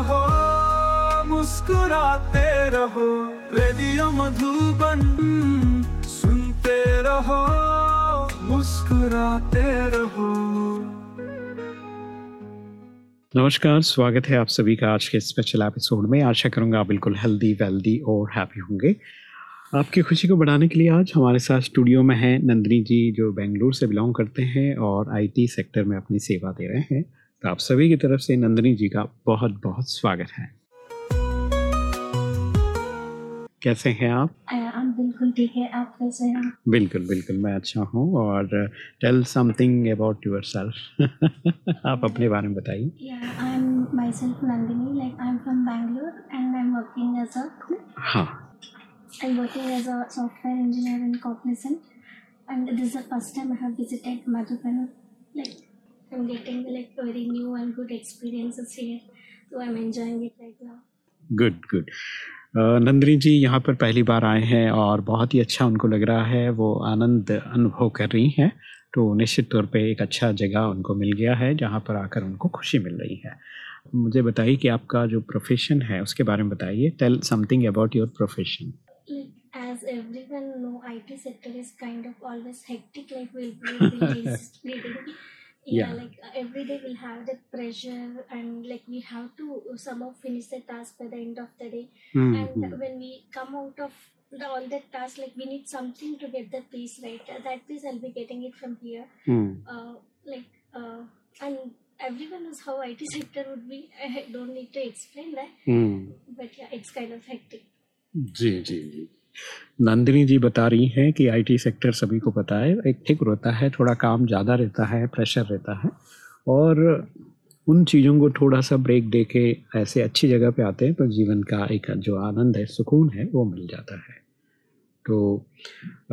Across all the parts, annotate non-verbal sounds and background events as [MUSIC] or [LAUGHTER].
रहो, मुस्कुराते रहो, रेडियो मधुबन सुनते रहो, मुस्कुराते रहो। नमस्कार, स्वागत है आप सभी का आज के स्पेशल एपिसोड में। आशा करूँगा बिल्कुल हेल्दी वेल्दी और हैप्पी होंगे। आपकी खुशी को बढ़ाने के लिए आज हमारे साथ स्टूडियो में हैं नंदिनी जी, जो बेंगलुरु से बिलोंग करते हैं और आईटी सेक्टर में अपनी सेवा दे रहे हैं। तो आप सभी की तरफ़ से नंदनी जी का बहुत बहुत स्वागत है। कैसे हैं आप? बिल्कुल ठीक है। आप कैसे हैं? बिल्कुल बिल्कुल मैं अच्छा हूँ। और tell something about yourself आप अपने बारे में बताइए। Like, I'm getting like very new and good experiences here. So I'm enjoying it right now. Good good Nandini ji यहाँ पर पहली बार आए हैं और बहुत ही अच्छा उनको लग रहा है वो आनंद अनुभव कर रही हैं तो निश्चित तौर पे एक अच्छा जगह उनको मिल गया है जहाँ पर आकर उनको खुशी मिल रही है मुझे बताइए कि आपका जो प्रोफेशन है उसके बारे में बताइए tell something about your profession as everyone know, IT sector is kind of always hectic. Like we'll be [LAUGHS] leading. Yeah, Yeah. like uh, every day we'll have that pressure and like we have to somehow finish the task by the end of the day. And when we come out of the, all that task, like we need something to get the peace right. Uh, that peace I'll be getting it from here. Uh, like uh, and everyone knows how IT [LAUGHS] sector would be. I don't need to explain that, but yeah, it's kind of hectic. जी जी जी नंदिनी जी बता रही हैं कि IT sector सभी को पता है, एक ठीक रहता है, थोड़ा काम ज़्यादा रहता है प्रेशर रहता है और उन चीज़ों को थोड़ा सा ब्रेक दे के ऐसे अच्छी जगह पे आते हैं तो जीवन का एक जो आनंद है, सुकून है, वो मिल जाता है। तो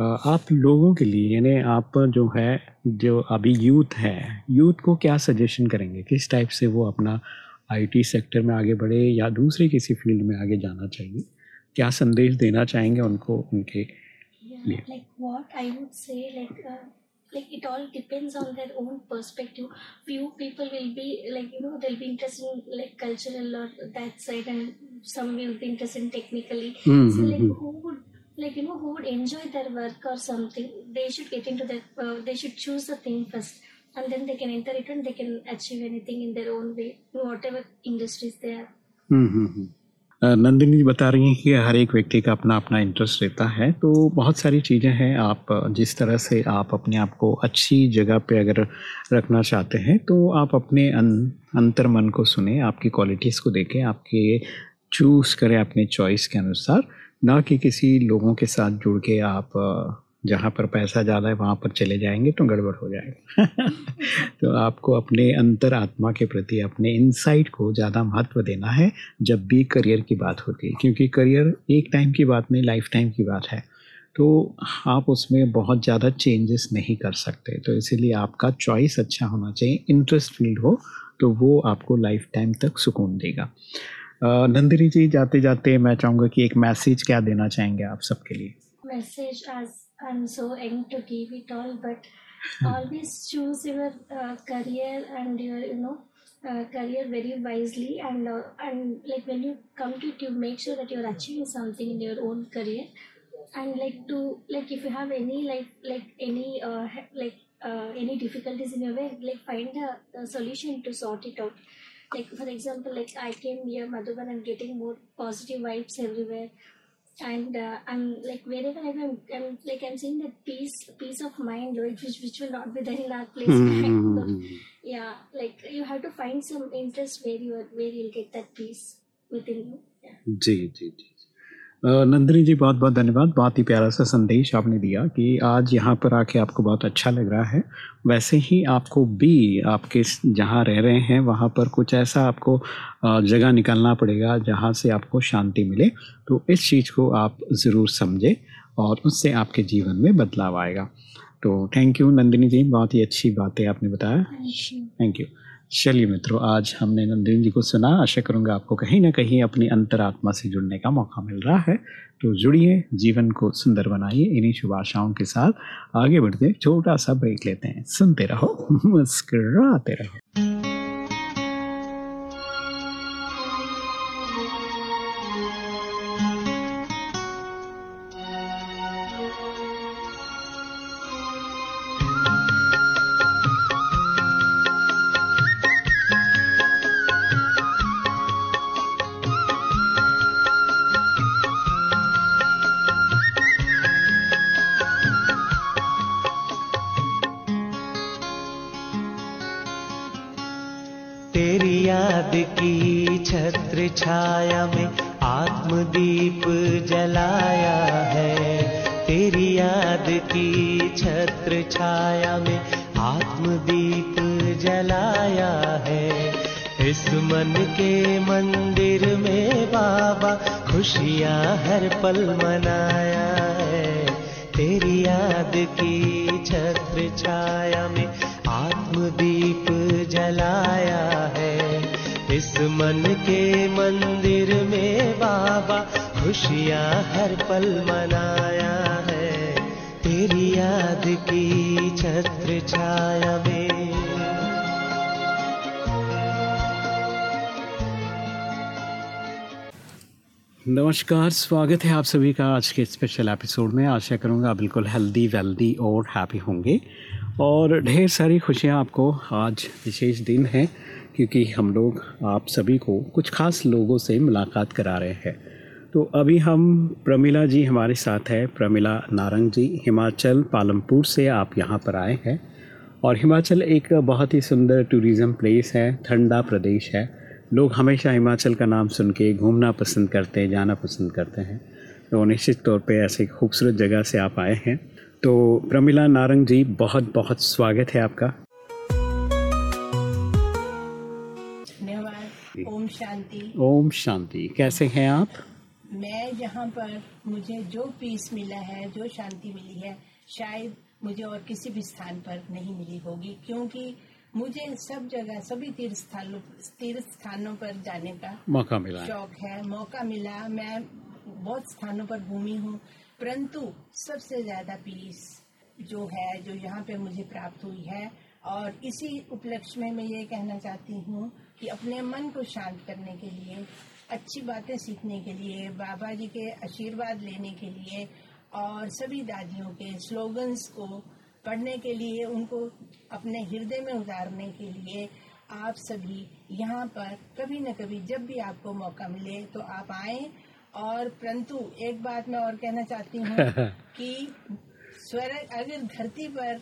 आप लोगों के लिए, यानी आप जो है, जो अभी यूथ है यूथ को क्या सजेशन करेंगे? किस टाइप से वो अपना आईटी सेक्टर में आगे बढ़े या दूसरे किसी फ़ील्ड में आगे जाना चाहिए? क्या संदेश देना चाहेंगे उनको उनके Yeah. like uh, it all depends on their own perspective. Few people will be like you know they'll be interested in like cultural or that side, and some will be interested in technically. mm-hmm. So like who would like you know who would enjoy their work or something? They should get into that. Uh, they should choose the thing first, and then they can enter it and they can achieve anything in their own way, whatever industries they are. हम्म, हम्म, हम्म। अ, नंदिनी जी बता रही हैं कि हर एक व्यक्ति का अपना अपना interest रहता है तो बहुत सारी चीज़ें हैं आप जिस तरह से आप अपने आप को अच्छी जगह पे अगर रखना चाहते हैं तो आप अपने अन, अंतर मन को सुने आपकी क्वालिटीज़ को देखें आपके चूज़ करें अपने चॉइस के अनुसार ना कि किसी लोगों के साथ जुड़ के आप अ, जहाँ पर पैसा ज़्यादा है, वहाँ पर चले जाएँगे तो गड़बड़ हो जाएगा। [LAUGHS] तो आपको अपने अंतर आत्मा के प्रति, अपने इनसाइट को ज़्यादा महत्व देना है, जब भी करियर की बात होती है। क्योंकि करियर एक टाइम की बात नहीं लाइफ टाइम की बात है। तो आप उसमें बहुत ज़्यादा चेंजेस नहीं कर सकते। तो इसीलिए आपका चॉइस अच्छा होना चाहिए इंटरेस्ट फ़ील्ड हो तो वो आपको लाइफ टाइम तक सुकून देगा। नंदिनी जी जाते जाते मैं चाहूँगा कि एक मैसेज क्या देना चाहेंगे आप सबके लिए? As I'm so young to give it all, but always choose your uh, career and your you know uh, career very wisely and uh, and like when you come to it, you make sure that you're achieving something in your own career. And like to like if you have any like like any uh, like uh, any difficulties in your way like find a, a solution to sort it out. Like for example like i came here madhuban and getting more positive vibes everywhere and uh, i'm like wherever i go I'm, I'm like i'm seeing that peace peace of mind like which which will not be there in our place Bangalore. [LAUGHS] yeah like you have to find some interest where you are where you'll get that peace within you yeah. जी जी जी अ, नंदिनी जी बहुत बहुत धन्यवाद। बहुत ही प्यारा सा संदेश आपने दिया कि आज यहाँ पर आके आपको बहुत अच्छा लग रहा है। वैसे ही आपको भी आपके जहाँ रह रहे हैं वहाँ पर कुछ ऐसा आपको जगह निकालना पड़ेगा जहाँ से आपको शांति मिले तो इस चीज़ को आप ज़रूर समझें और उससे आपके जीवन में बदलाव आएगा। तो थैंक यू नंदिनी जी बहुत ही अच्छी बातें आपने बताया. Thank you. चलिए मित्रों, आज हमने नंदीन जी को सुना। आशा करूँगा आपको कहीं ना कहीं अपनी अंतरात्मा से जुड़ने का मौका मिल रहा है। तो जुड़िए, जीवन को सुंदर बनाइए इन्हीं शुभ आशाओं के साथ। आगे बढ़ते। छोटा सा ब्रेक लेते हैं। सुनते रहो, [LAUGHS] मुस्कराते रहो। की छत्र छाया में आत्मदीप जलाया है। इस मन के मंदिर में बाबा खुशियाँ हर पल मनाया है। तेरी याद की छत्र छाया में आत्मदीप जलाया है। इस मन के मंदिर में बाबा खुशियाँ हर पल मनाया तेरी याद की छत्र छाया में नमस्कार, स्वागत है आप सभी का आज के स्पेशल एपिसोड में। आशा करूँगा बिल्कुल हेल्दी वेल्दी और हैप्पी होंगे। और ढेर सारी खुशियाँ आपको आज विशेष दिन है, क्योंकि हम लोग आप सभी को कुछ खास लोगों से मुलाकात करा रहे हैं। तो अभी हम प्रमिला जी हमारे साथ है। प्रमिला नारंग जी हिमाचल पालमपुर से आप यहाँ पर आए हैं। और हिमाचल एक बहुत ही सुंदर टूरिज़्म प्लेस है ठंडा प्रदेश है। लोग हमेशा हिमाचल का नाम सुन के घूमना पसंद करते हैं जाना पसंद करते हैं। तो निश्चित तौर पे ऐसे खूबसूरत जगह से आप आए हैं। तो प्रमिला नारंग जी बहुत बहुत स्वागत है आपका। धन्यवाद। ओम शांति। ओम शांति। कैसे हैं आप? मैं यहाँ पर मुझे जो पीस मिला है जो शांति मिली है शायद मुझे और किसी भी स्थान पर नहीं मिली होगी क्योंकि मुझे सब जगह सभी तीर्थ स्थानों तीर्थ स्थानों पर जाने का मौका मिला। शौक है मौका मिला। मैं बहुत स्थानों पर घूमी हूँ परंतु सबसे ज़्यादा पीस जो है जो यहाँ पे मुझे प्राप्त हुई है और इसी उपलक्ष्य में मैं ये कहना चाहती हूँ कि अपने मन को शांत करने के लिए अच्छी बातें सीखने के लिए बाबा जी के आशीर्वाद लेने के लिए और सभी दादियों के स्लोगन्स को पढ़ने के लिए उनको अपने हृदय में उतारने के लिए आप सभी यहाँ पर कभी न कभी जब भी आपको मौका मिले तो आप आए। और परंतु एक बात मैं और कहना चाहती हूँ [LAUGHS] कि स्वर्ग अगर धरती पर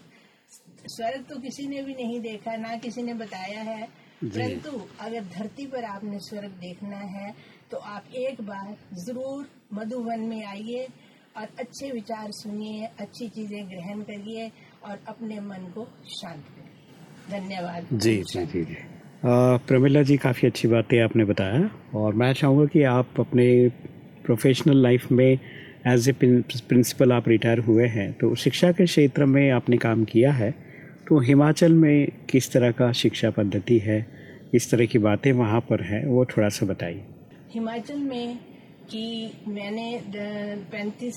स्वर्ग तो किसी ने भी नहीं देखा ना किसी ने बताया है परंतु अगर धरती पर आपने स्वर्ग देखना है तो आप एक बार ज़रूर मधुवन में आइए और अच्छे विचार सुनिए अच्छी चीज़ें ग्रहण करिए और अपने मन को शांत करिए। धन्यवाद। जी जी जी जी। प्रमिला जी काफ़ी अच्छी बातें आपने बताया और मैं चाहूँगा कि आप अपने प्रोफेशनल लाइफ में एज ए प्रिंसिपल आप रिटायर हुए हैं तो शिक्षा के क्षेत्र में आपने काम किया है। तो हिमाचल में किस तरह का शिक्षा पद्धति है? किस तरह की बातें वहाँ पर हैं वो थोड़ा सा बताइए। हिमाचल में कि मैंने पैंतीस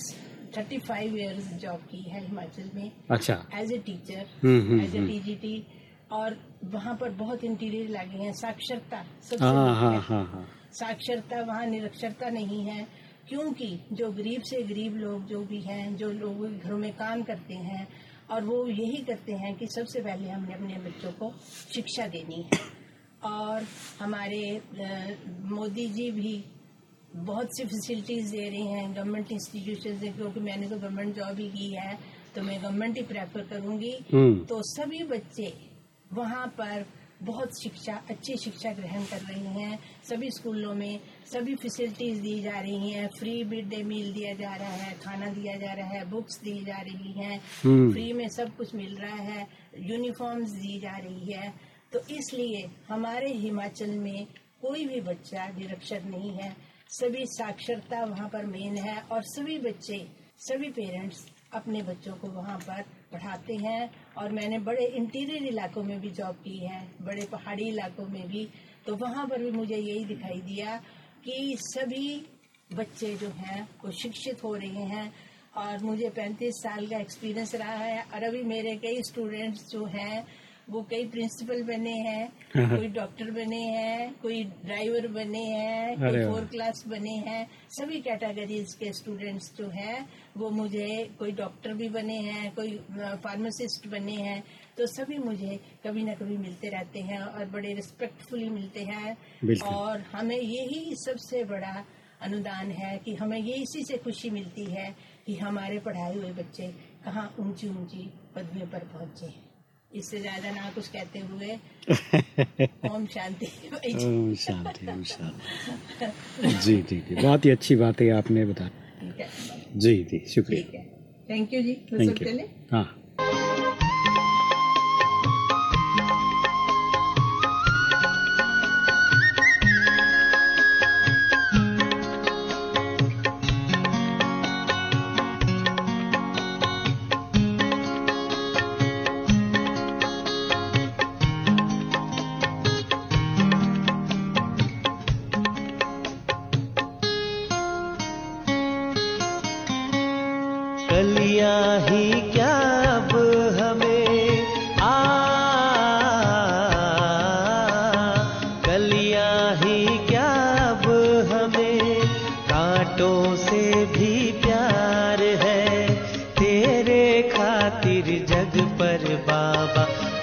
थर्टी फाइव ईयर्स जॉब की है हिमाचल में। अच्छा। As a teacher as a TGT और वहाँ पर बहुत इंटीरियर लगे हैं साक्षरता सबसे है। हाँ हाँ। साक्षरता वहाँ निरक्षरता नहीं है क्योंकि जो गरीब से गरीब लोग जो भी हैं जो लोग घरों में काम करते हैं और वो यही करते हैं कि सबसे पहले हमने अपने बच्चों को शिक्षा देनी है। और हमारे मोदी जी भी बहुत सी फैसिलिटीज़ दे रहे हैं गवर्नमेंट इंस्टीट्यूशन से क्योंकि मैंने तो गवर्नमेंट जॉब ही की है तो मैं गवर्नमेंट ही प्रेफर करूँगी। हम्म। तो सभी बच्चे वहाँ पर बहुत शिक्षा अच्छी शिक्षा ग्रहण कर रही हैं। सभी स्कूलों में सभी फैसिलिटीज़ दी जा रही हैं। फ्री मिड डे मील दिया जा रहा है खाना दिया जा रहा है बुक्स दी जा रही हैं। फ्री में सब कुछ मिल रहा है यूनिफॉर्म्स दी जा रही है। तो इसलिए हमारे हिमाचल में कोई भी बच्चा निरक्षर नहीं है। सभी साक्षरता वहाँ पर मेन है और सभी बच्चे सभी पेरेंट्स अपने बच्चों को वहाँ पर पढ़ाते हैं। और मैंने बड़े इंटीरियर इलाकों में भी जॉब की है बड़े पहाड़ी इलाकों में भी। तो वहाँ पर भी मुझे यही दिखाई दिया कि सभी बच्चे जो हैं, वो शिक्षित हो रहे हैं और मुझे 35 साल का एक्सपीरियंस रहा है। और अभी मेरे कई स्टूडेंट्स जो हैं वो कई प्रिंसिपल बने हैं कोई डॉक्टर बने हैं कोई ड्राइवर बने हैं कोई फोर क्लास बने हैं सभी कैटेगरीज के स्टूडेंट्स जो हैं। वो मुझे कोई डॉक्टर भी बने हैं कोई फार्मासिस्ट बने हैं तो सभी मुझे कभी ना कभी मिलते रहते हैं और बड़े रिस्पेक्टफुली मिलते हैं। और हमें यही सबसे बड़ा अनुदान है कि हमें ये इसी से खुशी मिलती है कि हमारे पढ़ाए हुए बच्चे कहाँ ऊँची ऊँची पदवियों पर पहुँचे इससे ज़्यादा ना कुछ कहते हुए। [LAUGHS] ओम शांति। ओम शांति ओम शांति। जी ठीक है बहुत ही अच्छी बात है आपने बताया जी जी शुक्रिया। थैंक यू जी। थैंक यू हाँ।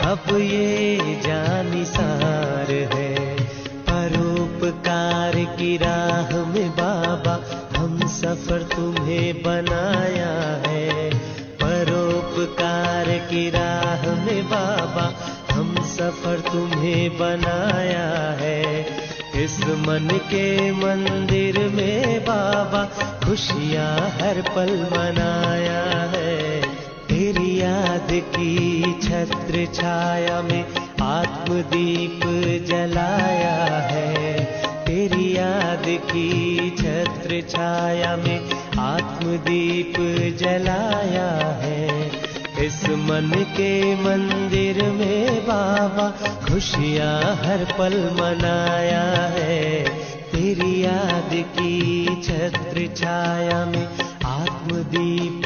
अब ये जानिसार है। परोपकार की राह में बाबा, हम सफ़र तुम्हें बनाया है। परोपकार की राह में बाबा, हम सफ़र तुम्हें बनाया है। इस मन के मंदिर में बाबा, खुशियाँ हर पल मनाया है। याद की छत्र छाया में आत्मदीप जलाया है। तेरी याद की छत्र छाया में आत्मदीप जलाया है। इस मन के मंदिर में बाबा खुशियाँ हर पल मनाया है। तेरी याद की छत्र छाया में आत्मदीप